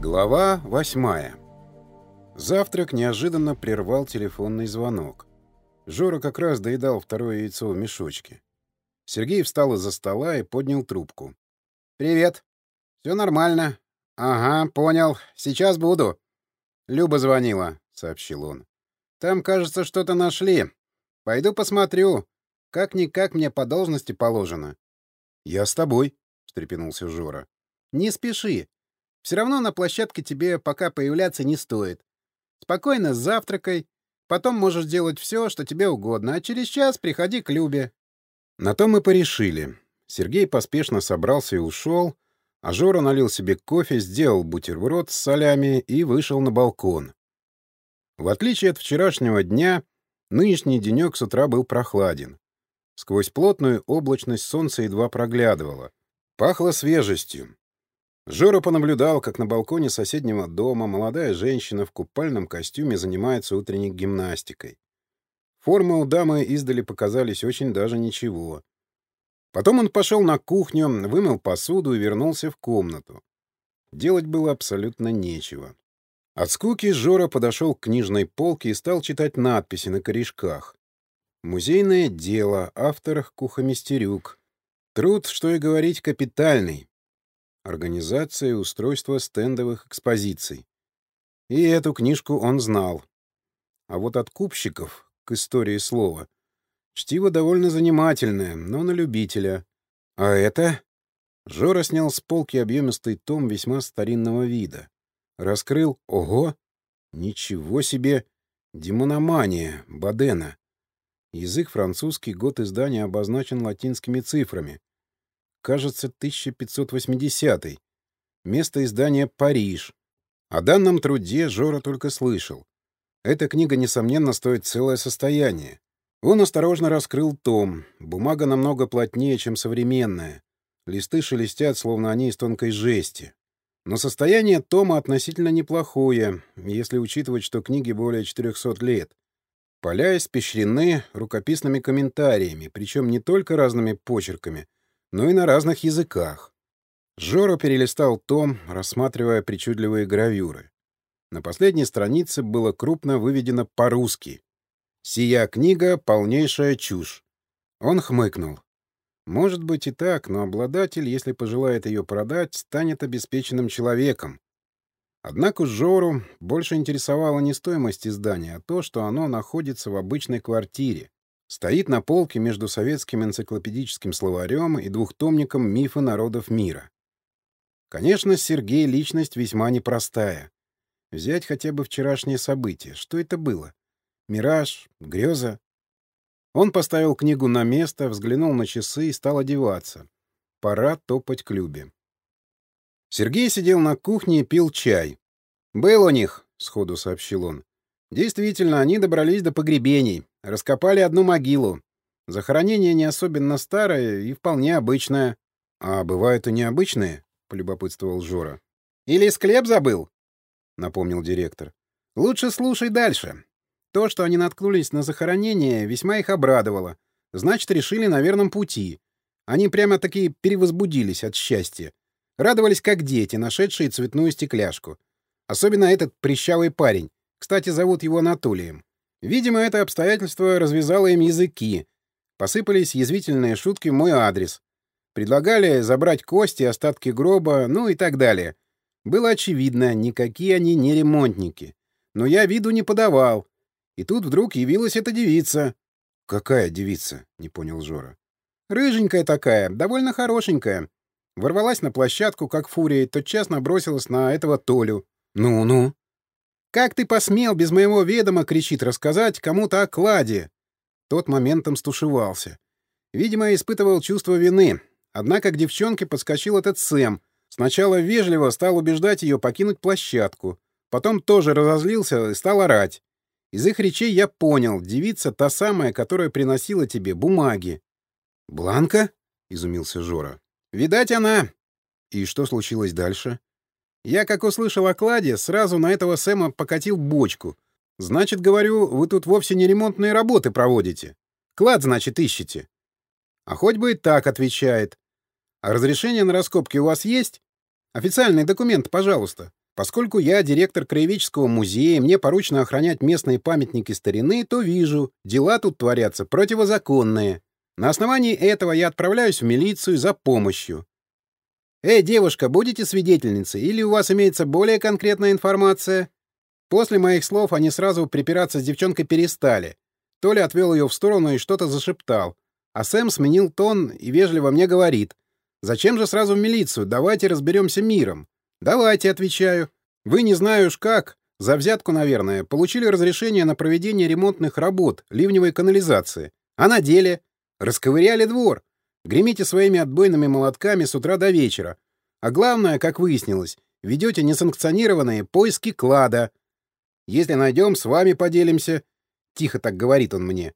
Глава восьмая. Завтрак неожиданно прервал телефонный звонок. Жора как раз доедал второе яйцо в мешочке. Сергей встал из-за стола и поднял трубку. «Привет. Все нормально. Ага, понял. Сейчас буду». «Люба звонила», — сообщил он. «Там, кажется, что-то нашли. Пойду посмотрю. Как-никак мне по должности положено». «Я с тобой», — встрепенулся Жора. «Не спеши. Все равно на площадке тебе пока появляться не стоит. Спокойно завтракай, потом можешь делать все, что тебе угодно, а через час приходи к Любе. На то мы порешили. Сергей поспешно собрался и ушел, а Жора налил себе кофе, сделал бутерброд с солями и вышел на балкон. В отличие от вчерашнего дня, нынешний денек с утра был прохладен. Сквозь плотную облачность солнце едва проглядывало. Пахло свежестью. Жора понаблюдал, как на балконе соседнего дома молодая женщина в купальном костюме занимается утренней гимнастикой. Формы у дамы издали показались очень даже ничего. Потом он пошел на кухню, вымыл посуду и вернулся в комнату. Делать было абсолютно нечего. От скуки Жора подошел к книжной полке и стал читать надписи на корешках. «Музейное дело. Автор Кухомистерюк. Труд, что и говорить, капитальный. Организация и устройство стендовых экспозиций. И эту книжку он знал. А вот от купщиков, к истории слова, чтиво довольно занимательное, но на любителя. А это... Жора снял с полки объемистый том весьма старинного вида. Раскрыл. Ого! Ничего себе! Демономания. Бадена. Язык французский, год издания обозначен латинскими цифрами. Кажется, 1580 -й. Место издания «Париж». О данном труде Жора только слышал. Эта книга, несомненно, стоит целое состояние. Он осторожно раскрыл том. Бумага намного плотнее, чем современная. Листы шелестят, словно они из тонкой жести. Но состояние тома относительно неплохое, если учитывать, что книге более 400 лет. Поля испещрены рукописными комментариями, причем не только разными почерками, но и на разных языках. Жора перелистал том, рассматривая причудливые гравюры. На последней странице было крупно выведено по-русски. «Сия книга — полнейшая чушь». Он хмыкнул. Может быть и так, но обладатель, если пожелает ее продать, станет обеспеченным человеком. Однако Жору больше интересовала не стоимость издания, а то, что оно находится в обычной квартире. Стоит на полке между советским энциклопедическим словарем и двухтомником «Мифы народов мира». Конечно, Сергей — личность весьма непростая. Взять хотя бы вчерашнее событие. Что это было? Мираж? Греза? Он поставил книгу на место, взглянул на часы и стал одеваться. Пора топать к Любе. Сергей сидел на кухне и пил чай. «Был у них», — сходу сообщил он. «Действительно, они добрались до погребений. Раскопали одну могилу. Захоронение не особенно старое и вполне обычное. — А бывают и необычные? — полюбопытствовал Жора. — Или склеп забыл? — напомнил директор. — Лучше слушай дальше. То, что они наткнулись на захоронение, весьма их обрадовало. Значит, решили на верном пути. Они прямо-таки перевозбудились от счастья. Радовались, как дети, нашедшие цветную стекляшку. Особенно этот прищавый парень. Кстати, зовут его Анатолием. Видимо, это обстоятельство развязало им языки. Посыпались язвительные шутки в мой адрес. Предлагали забрать кости, остатки гроба, ну и так далее. Было очевидно, никакие они не ремонтники. Но я виду не подавал. И тут вдруг явилась эта девица. «Какая девица?» — не понял Жора. «Рыженькая такая, довольно хорошенькая. Ворвалась на площадку, как фурия, и тотчас набросилась на этого Толю. «Ну-ну», «Как ты посмел без моего ведома, — кричит, — рассказать кому-то о кладе?» Тот моментом стушевался. Видимо, испытывал чувство вины. Однако к девчонке подскочил этот Сэм. Сначала вежливо стал убеждать ее покинуть площадку. Потом тоже разозлился и стал орать. Из их речей я понял, девица та самая, которая приносила тебе бумаги. «Бланка?» — изумился Жора. «Видать, она». «И что случилось дальше?» Я, как услышал о кладе, сразу на этого Сэма покатил бочку. Значит, говорю, вы тут вовсе не ремонтные работы проводите. Клад, значит, ищете. А хоть бы и так, отвечает. А разрешение на раскопки у вас есть? Официальный документ, пожалуйста. Поскольку я директор краеведческого музея, мне поручено охранять местные памятники старины, то вижу, дела тут творятся противозаконные. На основании этого я отправляюсь в милицию за помощью. «Эй, девушка, будете свидетельницей, или у вас имеется более конкретная информация?» После моих слов они сразу припираться с девчонкой перестали. Толя отвел ее в сторону и что-то зашептал. А Сэм сменил тон и вежливо мне говорит. «Зачем же сразу в милицию? Давайте разберемся миром». «Давайте», — отвечаю. «Вы не знаю уж как, за взятку, наверное, получили разрешение на проведение ремонтных работ ливневой канализации. А на деле? Расковыряли двор. Гремите своими отбойными молотками с утра до вечера. А главное, как выяснилось, ведете несанкционированные поиски клада. Если найдем, с вами поделимся. Тихо так говорит он мне.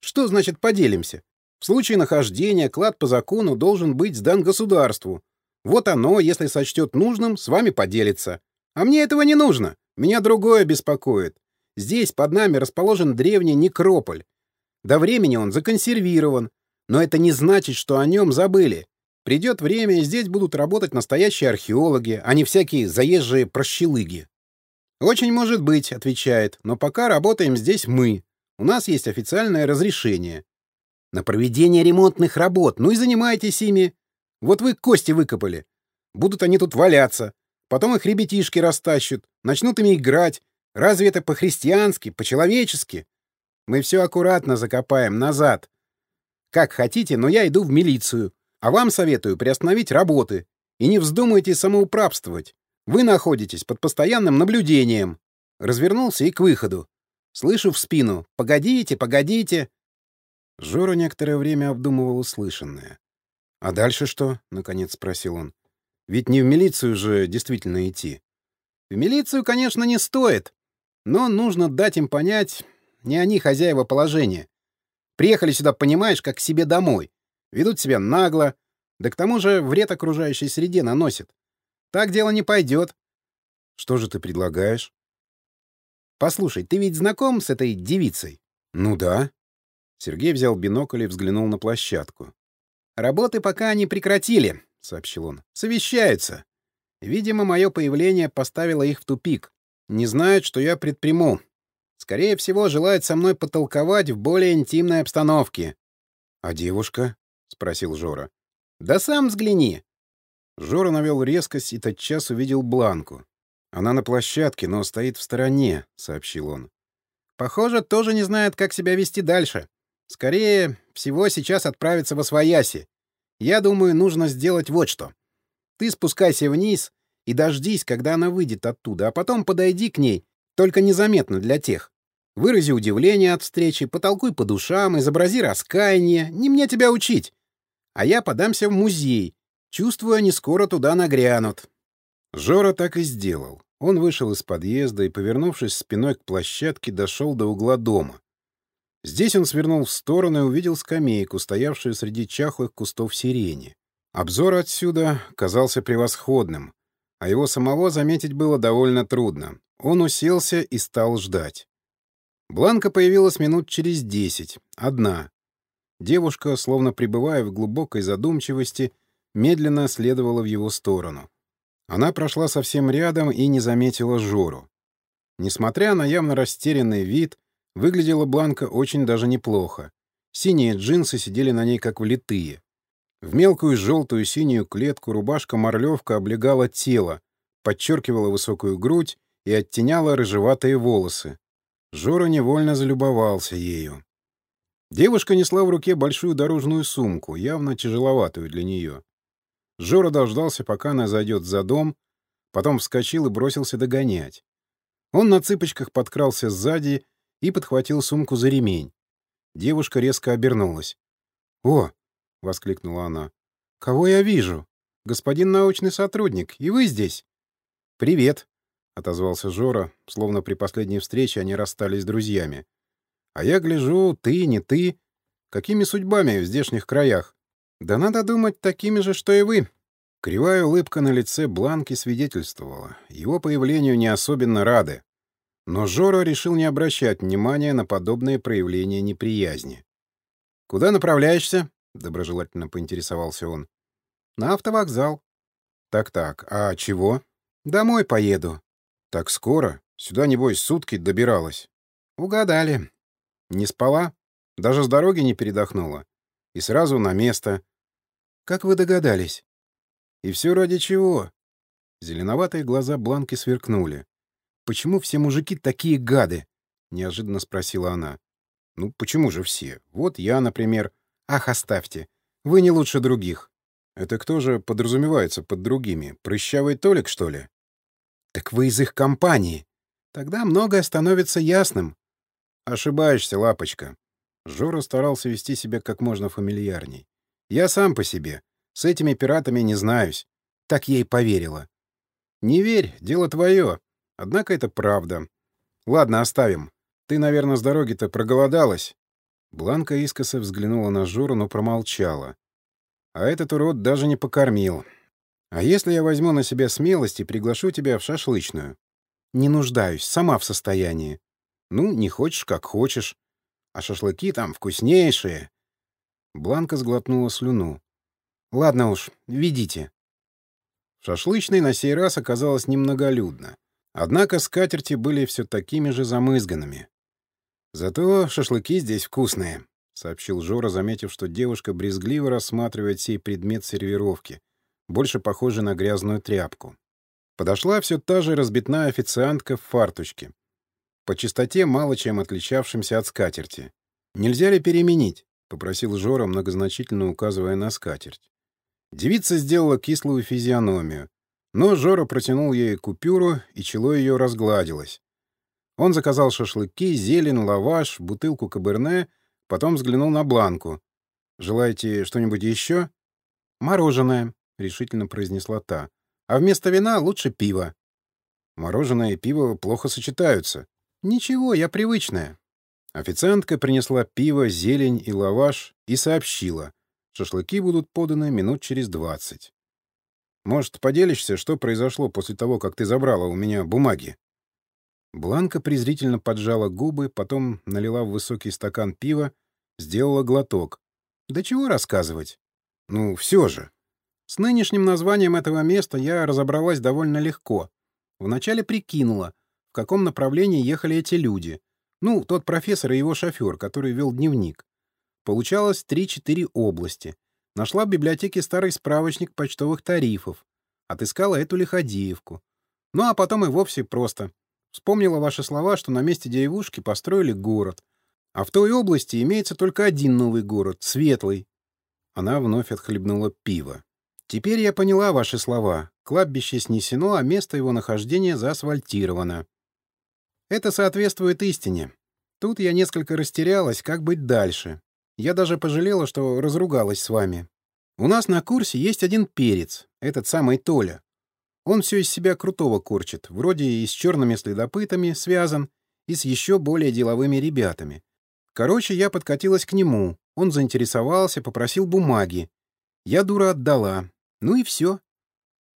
Что значит поделимся? В случае нахождения клад по закону должен быть сдан государству. Вот оно, если сочтет нужным, с вами поделится. А мне этого не нужно. Меня другое беспокоит. Здесь под нами расположен древний некрополь. До времени он законсервирован. Но это не значит, что о нем забыли. Придет время, и здесь будут работать настоящие археологи, а не всякие заезжие прощелыги. «Очень может быть», — отвечает, — «но пока работаем здесь мы. У нас есть официальное разрешение». «На проведение ремонтных работ. Ну и занимайтесь ими. Вот вы кости выкопали. Будут они тут валяться. Потом их ребятишки растащат, начнут ими играть. Разве это по-христиански, по-человечески? Мы все аккуратно закопаем назад. Как хотите, но я иду в милицию. А вам советую приостановить работы. И не вздумайте самоуправствовать. Вы находитесь под постоянным наблюдением. Развернулся и к выходу. Слышу в спину. «Погодите, погодите!» Жора некоторое время обдумывал услышанное. «А дальше что?» — наконец спросил он. «Ведь не в милицию же действительно идти». «В милицию, конечно, не стоит. Но нужно дать им понять, не они хозяева положения. Приехали сюда, понимаешь, как к себе домой. Ведут себя нагло, да к тому же вред окружающей среде наносят. Так дело не пойдет. Что же ты предлагаешь? Послушай, ты ведь знаком с этой девицей? Ну да. Сергей взял бинокль и взглянул на площадку. Работы пока не прекратили, сообщил он. Совещаются. Видимо, мое появление поставило их в тупик. Не знают, что я предприму. Скорее всего, желает со мной потолковать в более интимной обстановке. — А девушка? — спросил Жора. — Да сам взгляни. Жора навел резкость и тотчас увидел Бланку. Она на площадке, но стоит в стороне, — сообщил он. — Похоже, тоже не знает, как себя вести дальше. Скорее всего, сейчас отправится во свояси. Я думаю, нужно сделать вот что. Ты спускайся вниз и дождись, когда она выйдет оттуда, а потом подойди к ней, только незаметно для тех. Вырази удивление от встречи, потолкуй по душам, изобрази раскаяние. Не мне тебя учить. А я подамся в музей. Чувствую, они скоро туда нагрянут. Жора так и сделал. Он вышел из подъезда и, повернувшись спиной к площадке, дошел до угла дома. Здесь он свернул в сторону и увидел скамейку, стоявшую среди чахлых кустов сирени. Обзор отсюда казался превосходным, а его самого заметить было довольно трудно. Он уселся и стал ждать. Бланка появилась минут через десять. Одна. Девушка, словно пребывая в глубокой задумчивости, медленно следовала в его сторону. Она прошла совсем рядом и не заметила Жору. Несмотря на явно растерянный вид, выглядела Бланка очень даже неплохо. Синие джинсы сидели на ней как влитые. В мелкую желтую синюю клетку рубашка-морлевка облегала тело, подчеркивала высокую грудь и оттеняла рыжеватые волосы. Жора невольно залюбовался ею. Девушка несла в руке большую дорожную сумку, явно тяжеловатую для нее. Жора дождался, пока она зайдет за дом, потом вскочил и бросился догонять. Он на цыпочках подкрался сзади и подхватил сумку за ремень. Девушка резко обернулась. «О!» — воскликнула она. «Кого я вижу? Господин научный сотрудник, и вы здесь?» «Привет!» — отозвался Жора, словно при последней встрече они расстались друзьями. «А я гляжу, ты, не ты. Какими судьбами в здешних краях? Да надо думать такими же, что и вы». Кривая улыбка на лице Бланки свидетельствовала. Его появлению не особенно рады. Но Жора решил не обращать внимания на подобные проявления неприязни. «Куда направляешься?» — доброжелательно поинтересовался он. «На автовокзал». «Так-так, а чего?» Домой поеду. Так скоро? Сюда, небось, сутки добиралась. Угадали. Не спала? Даже с дороги не передохнула? И сразу на место. Как вы догадались? И все ради чего? Зеленоватые глаза Бланки сверкнули. «Почему все мужики такие гады?» — неожиданно спросила она. «Ну, почему же все? Вот я, например...» «Ах, оставьте. Вы не лучше других». «Это кто же подразумевается под другими? Прыщавый Толик, что ли?» «Так вы из их компании. Тогда многое становится ясным». «Ошибаешься, лапочка». Жора старался вести себя как можно фамильярней. «Я сам по себе. С этими пиратами не знаюсь». Так и поверила. «Не верь, дело твое. Однако это правда. Ладно, оставим. Ты, наверное, с дороги-то проголодалась?» Бланка искоса взглянула на Жору, но промолчала. «А этот урод даже не покормил. А если я возьму на себя смелость и приглашу тебя в шашлычную?» «Не нуждаюсь, сама в состоянии». «Ну, не хочешь, как хочешь. А шашлыки там вкуснейшие». Бланка сглотнула слюну. «Ладно уж, ведите». Шашлычной на сей раз оказалось немноголюдно. Однако скатерти были все такими же замызганными. «Зато шашлыки здесь вкусные», — сообщил Жора, заметив, что девушка брезгливо рассматривает сей предмет сервировки, больше похожий на грязную тряпку. Подошла все та же разбитная официантка в фарточке, по чистоте мало чем отличавшимся от скатерти. «Нельзя ли переменить?» — попросил Жора, многозначительно указывая на скатерть. Девица сделала кислую физиономию, но Жора протянул ей купюру, и чело ее разгладилось. Он заказал шашлыки, зелень, лаваш, бутылку каберне, потом взглянул на Бланку. «Желаете что-нибудь еще?» «Мороженое», — решительно произнесла та. «А вместо вина лучше пиво». «Мороженое и пиво плохо сочетаются». «Ничего, я привычная». Официантка принесла пиво, зелень и лаваш и сообщила — Шашлыки будут поданы минут через двадцать. Может, поделишься, что произошло после того, как ты забрала у меня бумаги?» Бланка презрительно поджала губы, потом налила в высокий стакан пива, сделала глоток. «Да чего рассказывать?» «Ну, все же». С нынешним названием этого места я разобралась довольно легко. Вначале прикинула, в каком направлении ехали эти люди. Ну, тот профессор и его шофер, который вел дневник. Получалось 3-4 области. Нашла в библиотеке старый справочник почтовых тарифов. Отыскала эту Лиходеевку. Ну а потом и вовсе просто. Вспомнила ваши слова, что на месте деревушки построили город. А в той области имеется только один новый город — Светлый. Она вновь отхлебнула пиво. Теперь я поняла ваши слова. Кладбище снесено, а место его нахождения заасфальтировано. Это соответствует истине. Тут я несколько растерялась, как быть дальше. Я даже пожалела, что разругалась с вами. У нас на курсе есть один перец, этот самый Толя. Он все из себя крутого корчит, вроде и с черными следопытами связан, и с еще более деловыми ребятами. Короче, я подкатилась к нему. Он заинтересовался, попросил бумаги. Я, дура, отдала. Ну и все.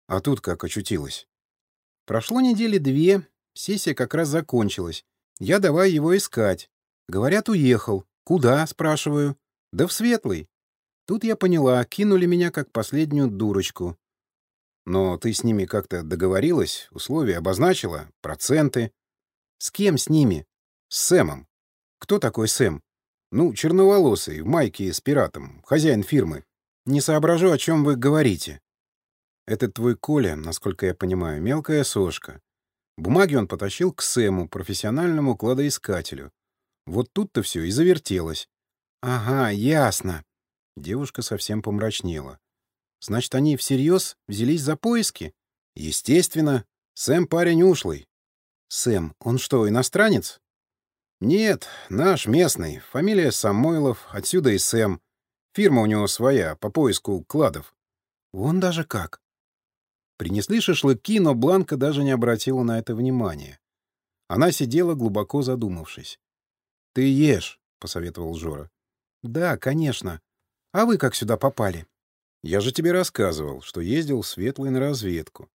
А тут как очутилась? Прошло недели две, сессия как раз закончилась. Я давай его искать. Говорят, уехал. «Куда?» — спрашиваю. «Да в Светлый». Тут я поняла, кинули меня как последнюю дурочку. Но ты с ними как-то договорилась, условия обозначила, проценты. С кем с ними? С Сэмом. Кто такой Сэм? Ну, черноволосый, в майке с пиратом, хозяин фирмы. Не соображу, о чем вы говорите. Этот твой Коля, насколько я понимаю, мелкая сошка. Бумаги он потащил к Сэму, профессиональному кладоискателю. Вот тут-то все и завертелось. Ага, ясно. Девушка совсем помрачнела. Значит, они всерьез взялись за поиски? Естественно. Сэм парень ушлый. Сэм, он что, иностранец? Нет, наш местный. Фамилия Самойлов, отсюда и Сэм. Фирма у него своя, по поиску кладов. Вон даже как. Принесли шашлыки, но Бланка даже не обратила на это внимания. Она сидела, глубоко задумавшись. «Ты ешь», — посоветовал Жора. «Да, конечно. А вы как сюда попали?» «Я же тебе рассказывал, что ездил в Светлый на разведку.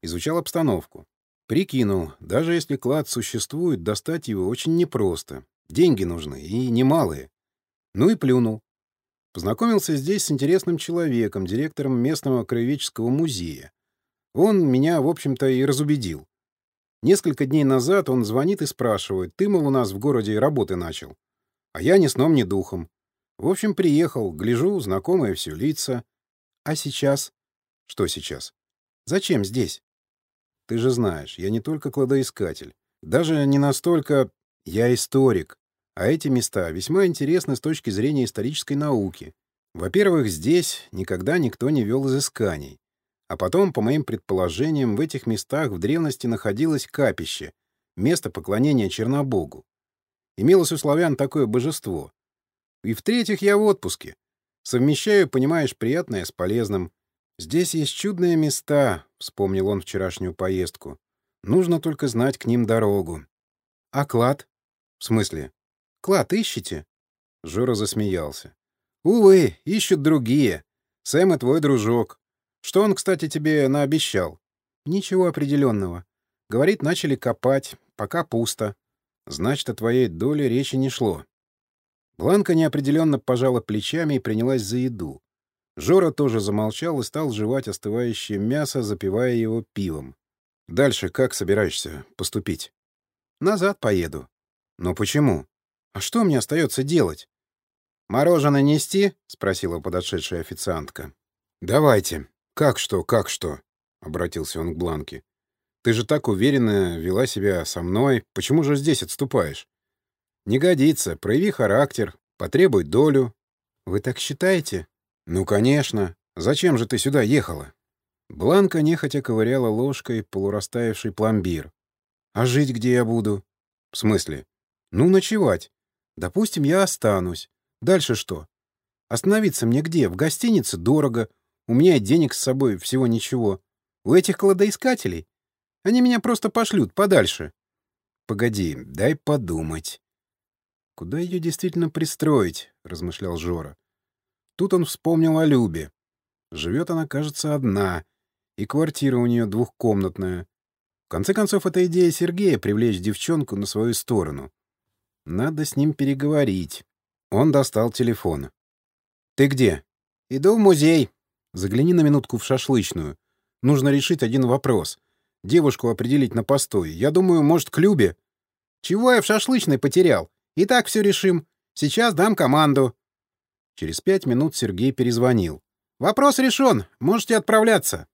Изучал обстановку. Прикинул, даже если клад существует, достать его очень непросто. Деньги нужны, и немалые. Ну и плюнул. Познакомился здесь с интересным человеком, директором местного краеведческого музея. Он меня, в общем-то, и разубедил. Несколько дней назад он звонит и спрашивает, ты, мол, у нас в городе работы начал. А я ни сном, ни духом. В общем, приехал, гляжу, знакомые все лица. А сейчас? Что сейчас? Зачем здесь? Ты же знаешь, я не только кладоискатель. Даже не настолько... Я историк. А эти места весьма интересны с точки зрения исторической науки. Во-первых, здесь никогда никто не вел изысканий. А потом, по моим предположениям, в этих местах в древности находилось капище, место поклонения Чернобогу. Имелось у славян такое божество. И в-третьих, я в отпуске. Совмещаю, понимаешь, приятное с полезным. Здесь есть чудные места, — вспомнил он вчерашнюю поездку. Нужно только знать к ним дорогу. — А клад? — В смысле? — Клад ищете? Жора засмеялся. — Увы, ищут другие. Сэм и твой дружок. Что он, кстати, тебе наобещал? — Ничего определенного. Говорит, начали копать. Пока пусто. Значит, о твоей доле речи не шло. Бланка неопределенно пожала плечами и принялась за еду. Жора тоже замолчал и стал жевать остывающее мясо, запивая его пивом. «Дальше как собираешься поступить?» «Назад поеду». «Но почему? А что мне остается делать?» «Мороженое нести?» — спросила подошедшая официантка. «Давайте. Как что, как что?» — обратился он к Бланке. «Ты же так уверенно вела себя со мной. Почему же здесь отступаешь?» «Не годится. Прояви характер. Потребуй долю». «Вы так считаете?» «Ну, конечно. Зачем же ты сюда ехала?» Бланка нехотя ковыряла ложкой полурастаявший пломбир. «А жить где я буду?» «В смысле?» «Ну, ночевать. Допустим, я останусь. Дальше что? Остановиться мне где? В гостинице дорого. У меня денег с собой всего ничего. У этих кладоискателей? Они меня просто пошлют подальше». «Погоди, дай подумать». «Куда ее действительно пристроить?» — размышлял Жора. Тут он вспомнил о Любе. Живет она, кажется, одна, и квартира у нее двухкомнатная. В конце концов, это идея Сергея — привлечь девчонку на свою сторону. Надо с ним переговорить. Он достал телефон. «Ты где?» «Иду в музей». «Загляни на минутку в шашлычную. Нужно решить один вопрос. Девушку определить на постой. Я думаю, может, к Любе?» «Чего я в шашлычной потерял? И так все решим. Сейчас дам команду». Через пять минут Сергей перезвонил. «Вопрос решен. Можете отправляться».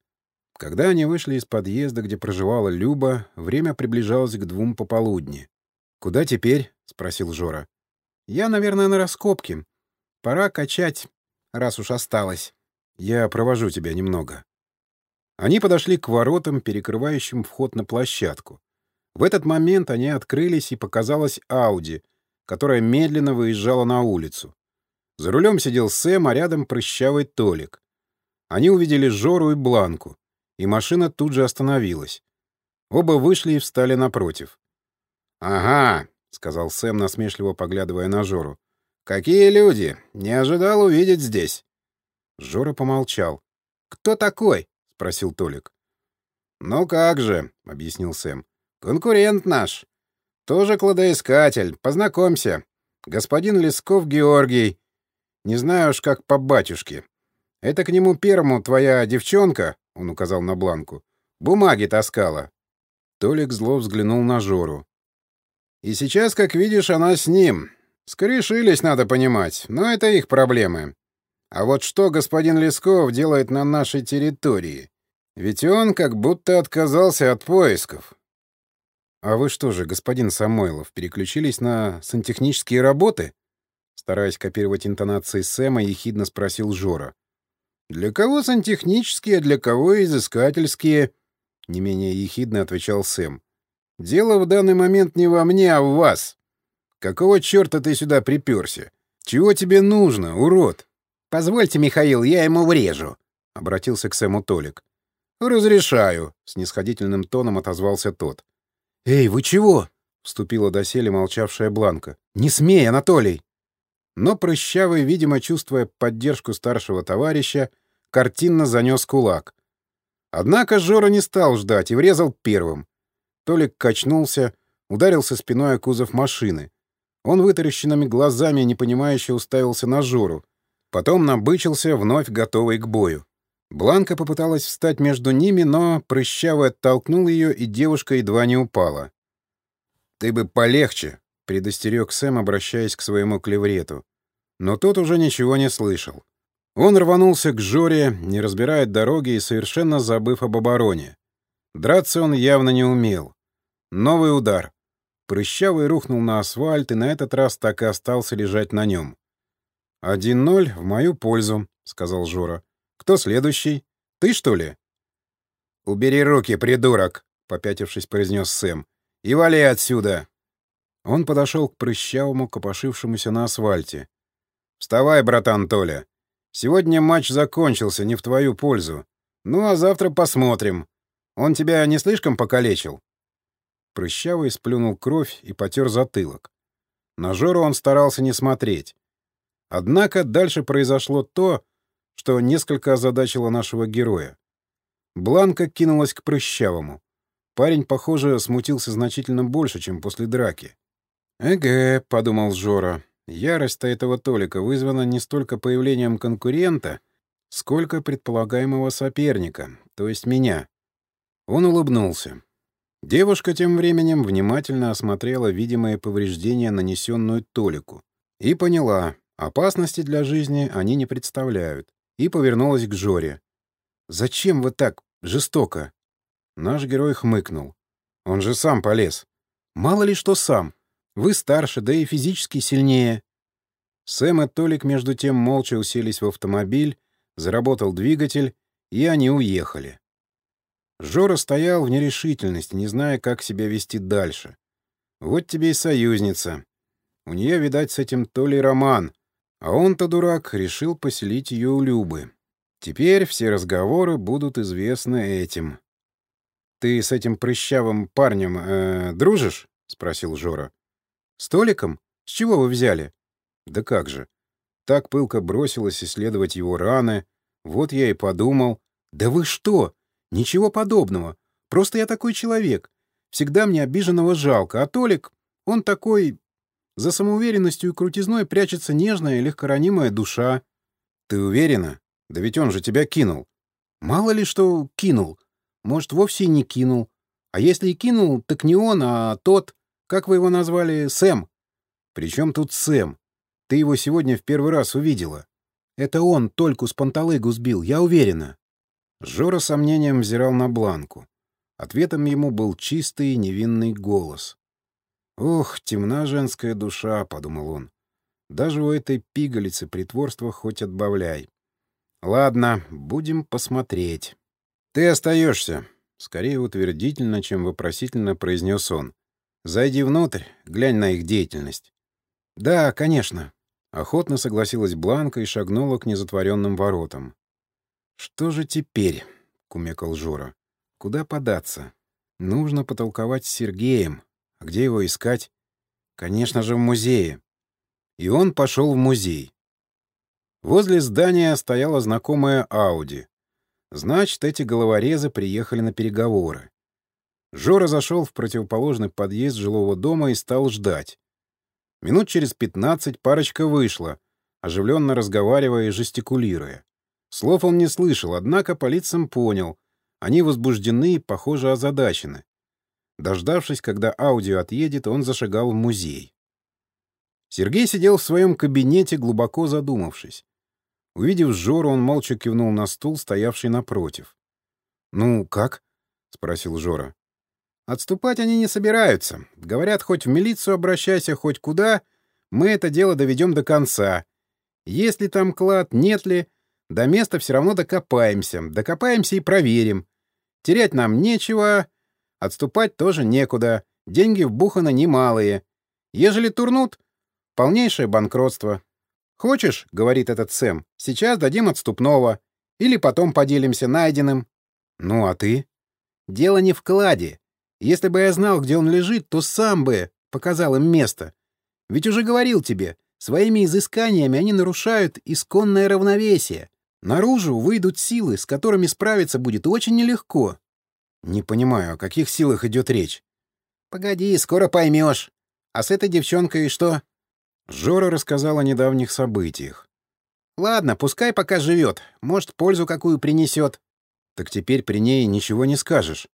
Когда они вышли из подъезда, где проживала Люба, время приближалось к двум пополудни. «Куда теперь?» — спросил Жора. «Я, наверное, на раскопке. Пора качать, раз уж осталось. Я провожу тебя немного». Они подошли к воротам, перекрывающим вход на площадку. В этот момент они открылись, и показалась Ауди, которая медленно выезжала на улицу. За рулем сидел Сэм, а рядом прыщавый Толик. Они увидели Жору и Бланку, и машина тут же остановилась. Оба вышли и встали напротив. «Ага», — сказал Сэм, насмешливо поглядывая на Жору. «Какие люди! Не ожидал увидеть здесь!» Жора помолчал. «Кто такой?» — спросил Толик. «Ну как же», — объяснил Сэм. «Конкурент наш. Тоже кладоискатель. Познакомься. Господин Лесков Георгий. Не знаю уж, как по батюшке. Это к нему первому твоя девчонка, — он указал на Бланку, — бумаги таскала. Толик зло взглянул на Жору. И сейчас, как видишь, она с ним. Скорешились, надо понимать, но это их проблемы. А вот что господин Лесков делает на нашей территории? Ведь он как будто отказался от поисков. А вы что же, господин Самойлов, переключились на сантехнические работы? Стараясь копировать интонации Сэма, ехидно спросил Жора. «Для кого сантехнические, а для кого изыскательские?» Не менее ехидно отвечал Сэм. «Дело в данный момент не во мне, а в вас. Какого черта ты сюда приперся? Чего тебе нужно, урод?» «Позвольте, Михаил, я ему врежу», — обратился к Сэму Толик. «Разрешаю», — снисходительным тоном отозвался тот. «Эй, вы чего?» — вступила доселе молчавшая Бланка. «Не смей, Анатолий!» Но Прыщавый, видимо, чувствуя поддержку старшего товарища, картинно занес кулак. Однако Жора не стал ждать и врезал первым. Толик качнулся, ударился спиной о кузов машины. Он вытаращенными глазами непонимающе уставился на Жору. Потом набычился, вновь готовый к бою. Бланка попыталась встать между ними, но прыщавый оттолкнул ее, и девушка едва не упала. «Ты бы полегче», — предостерег Сэм, обращаясь к своему клеврету. Но тот уже ничего не слышал. Он рванулся к Жоре, не разбирая дороги и совершенно забыв об обороне. Драться он явно не умел. Новый удар. Прыщавый рухнул на асфальт и на этот раз так и остался лежать на нем. «Один ноль в мою пользу», — сказал Жора. «Кто следующий? Ты, что ли?» «Убери руки, придурок!» — попятившись, произнес Сэм. «И вали отсюда!» Он подошел к прыщавому, копошившемуся на асфальте. «Вставай, братан Толя. Сегодня матч закончился, не в твою пользу. Ну, а завтра посмотрим. Он тебя не слишком покалечил?» Прыщавый сплюнул кровь и потер затылок. На Жору он старался не смотреть. Однако дальше произошло то, что несколько озадачило нашего героя. Бланка кинулась к Прыщавому. Парень, похоже, смутился значительно больше, чем после драки. «Эге», — подумал Жора, — ярость-то этого Толика вызвана не столько появлением конкурента, сколько предполагаемого соперника, то есть меня. Он улыбнулся. Девушка тем временем внимательно осмотрела видимые повреждения, нанесенную Толику, и поняла, опасности для жизни они не представляют, и повернулась к Жоре. «Зачем вы так жестоко?» Наш герой хмыкнул. «Он же сам полез. Мало ли что сам. Вы старше, да и физически сильнее». Сэм и Толик между тем молча уселись в автомобиль, заработал двигатель, и они уехали. Жора стоял в нерешительности, не зная, как себя вести дальше. Вот тебе и союзница. У нее, видать, с этим то ли роман, а он-то, дурак, решил поселить ее у Любы. Теперь все разговоры будут известны этим. «Ты с этим прыщавым парнем э, дружишь?» — спросил Жора. «С Толиком? С чего вы взяли?» «Да как же. Так пылко бросилась исследовать его раны. Вот я и подумал. Да вы что? Ничего подобного. Просто я такой человек. Всегда мне обиженного жалко. А Толик, он такой... За самоуверенностью и крутизной прячется нежная и легкоранимая душа. Ты уверена? Да ведь он же тебя кинул. Мало ли что кинул. Может, вовсе и не кинул. А если и кинул, так не он, а тот... Как вы его назвали? Сэм. Причем тут Сэм? Ты его сегодня в первый раз увидела. Это он только с панталыгу сбил, я уверена. Жора сомнением взирал на Бланку. Ответом ему был чистый и невинный голос. «Ох, темна женская душа», — подумал он. «Даже у этой пигалицы притворства хоть отбавляй. Ладно, будем посмотреть». «Ты остаешься», — скорее утвердительно, чем вопросительно произнес он. «Зайди внутрь, глянь на их деятельность». «Да, конечно», — охотно согласилась Бланка и шагнула к незатворенным воротам. «Что же теперь?» — кумекал Жора. «Куда податься? Нужно потолковать с Сергеем. А где его искать? Конечно же, в музее». И он пошел в музей. Возле здания стояла знакомая Ауди. Значит, эти головорезы приехали на переговоры. Жора зашел в противоположный подъезд жилого дома и стал ждать. Минут через пятнадцать парочка вышла, оживленно разговаривая и жестикулируя. Слов он не слышал, однако по лицам понял. Они возбуждены и, похоже, озадачены. Дождавшись, когда аудио отъедет, он зашагал в музей. Сергей сидел в своем кабинете, глубоко задумавшись. Увидев Жору, он молча кивнул на стул, стоявший напротив. «Ну, как?» — спросил Жора. «Отступать они не собираются. Говорят, хоть в милицию обращайся, хоть куда, мы это дело доведем до конца. Есть ли там клад, нет ли, до места все равно докопаемся. Докопаемся и проверим. Терять нам нечего, отступать тоже некуда. Деньги вбуханы немалые. Ежели турнут, полнейшее банкротство. «Хочешь, — говорит этот Сэм, — сейчас дадим отступного. Или потом поделимся найденным». «Ну, а ты?» «Дело не в кладе. Если бы я знал, где он лежит, то сам бы показал им место. Ведь уже говорил тебе, своими изысканиями они нарушают исконное равновесие. Наружу выйдут силы, с которыми справиться будет очень нелегко. Не понимаю, о каких силах идет речь. Погоди, скоро поймешь. А с этой девчонкой что? Жора рассказал о недавних событиях. Ладно, пускай пока живет. Может, пользу какую принесет. Так теперь при ней ничего не скажешь.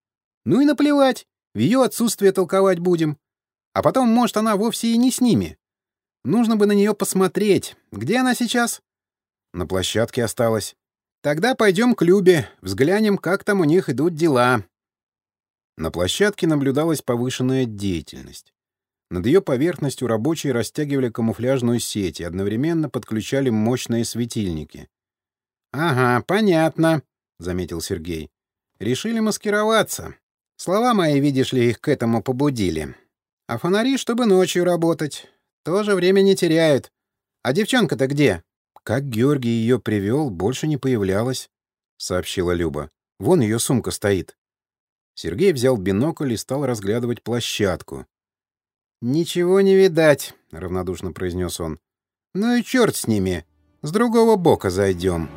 Ну и наплевать. В ее отсутствие толковать будем. А потом, может, она вовсе и не с ними. Нужно бы на нее посмотреть. Где она сейчас? На площадке осталась. Тогда пойдем к Любе, взглянем, как там у них идут дела. На площадке наблюдалась повышенная деятельность. Над ее поверхностью рабочие растягивали камуфляжную сеть и одновременно подключали мощные светильники. «Ага, понятно», — заметил Сергей. «Решили маскироваться. Слова мои, видишь ли, их к этому побудили. А фонари, чтобы ночью работать. Тоже время не теряют. А девчонка-то где?» «Как Георгий ее привел, больше не появлялась», — сообщила Люба. «Вон ее сумка стоит». Сергей взял бинокль и стал разглядывать площадку. «Ничего не видать», — равнодушно произнес он. «Ну и черт с ними. С другого бока зайдем».